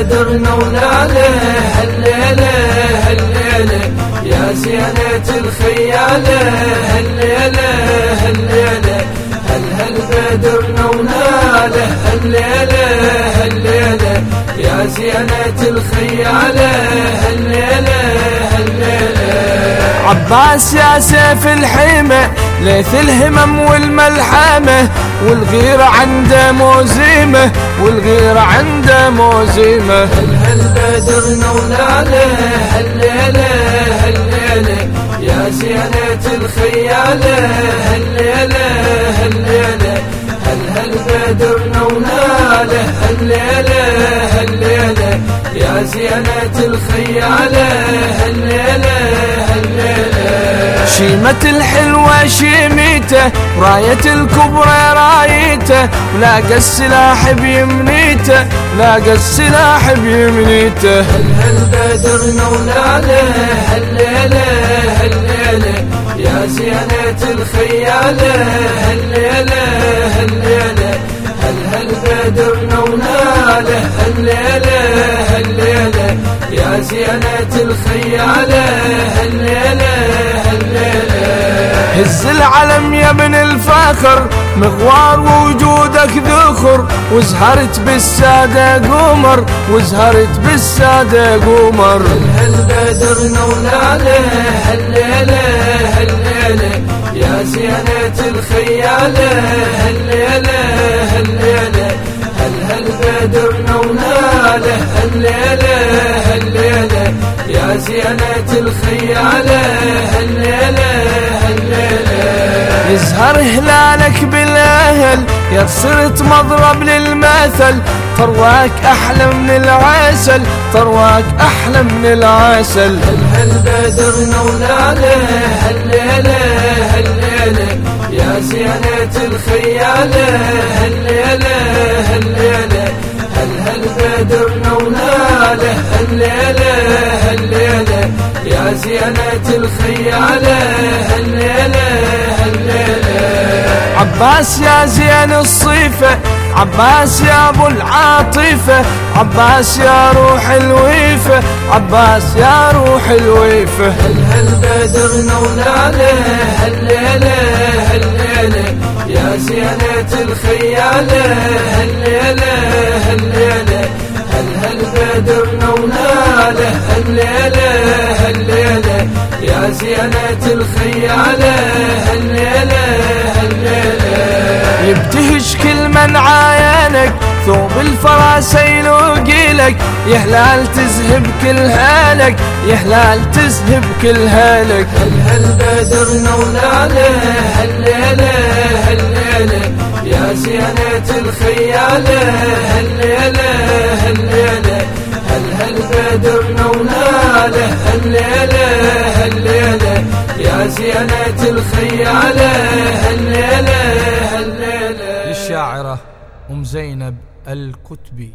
البدر نولاله الليلة الليلة يا زينة الخيالة الليلة الليلة هل هل بدر نولاله الليلة الليلة يا زينة الخيالة عباس يا سيف الحيمة ليث الهمم والملحمة والغيرة عنده موزيمة والغيرة عنده موزيمة. هالبدر نولاله هالليلة هالليلة يا زينة الخيالة هالليلة هالليلة هل هالبدر نولاله هالليلة هالليلة يا زينة الخيالة هالليلة شيمة الحلوة شيميته راية الكبرى رايته ولاقى السلاح بيمنيته لاقى السلاح بيمنيته هالبدر نولاله هالليلة هالليلة يا زينة الخيالة هالليلة هالليلة هل هالبدر نولاله هالليلة هالليلة يا زينة الخيالة هالليلة هز العلم يا ابن الفخر مغوار وجودك ذخر. وزهرت بالسادة قمر وزهرت بالسادة قمر. هالبدر نولاله هالليلة هالليلة. يا زينة الخيالة هالليلة هالليلة. هل هالبدر نولاله هالليلة هالليلة. يا زينة الخيالة هالليلة. يزهر هلالك بالأهل يا صرت مضرب للمثل. ترواك أحلى من العسل ترواك أحلى من العسل. هالبدر نولاله هالليلة هالليلة يا زينة الخيالة. هالليلة هالليلة هل هالبدر نولاله هالليلة هالليلة يا زينة الخيالة. هالليلة عباس يا زين الصيفة عباس يا أبو العاطفة عباس يا روح الويفة عباس يا روح الويفة. هل هالبدر نولاله هالليلة هالليلة يا زينة الخيالة هالليلة هالليلة هل هالبدر نولاله هالليلة هالليلة يا زينة الخيالة هالليلة يبتهج كل من عاينك ثوب الفراسة يلوقي لك. يا هلال تذهب كل هالك يا هلال تذهب كل هالك. هل هالبدر نولاله هالليلة هالليلة يا زينة الخيالة هالليلة هالليلة هل هالبدر نولاله هالليلة هالليلة يا زينة الخيالة هالليلة هالليلة للشاعرة أم زينب الكتبي.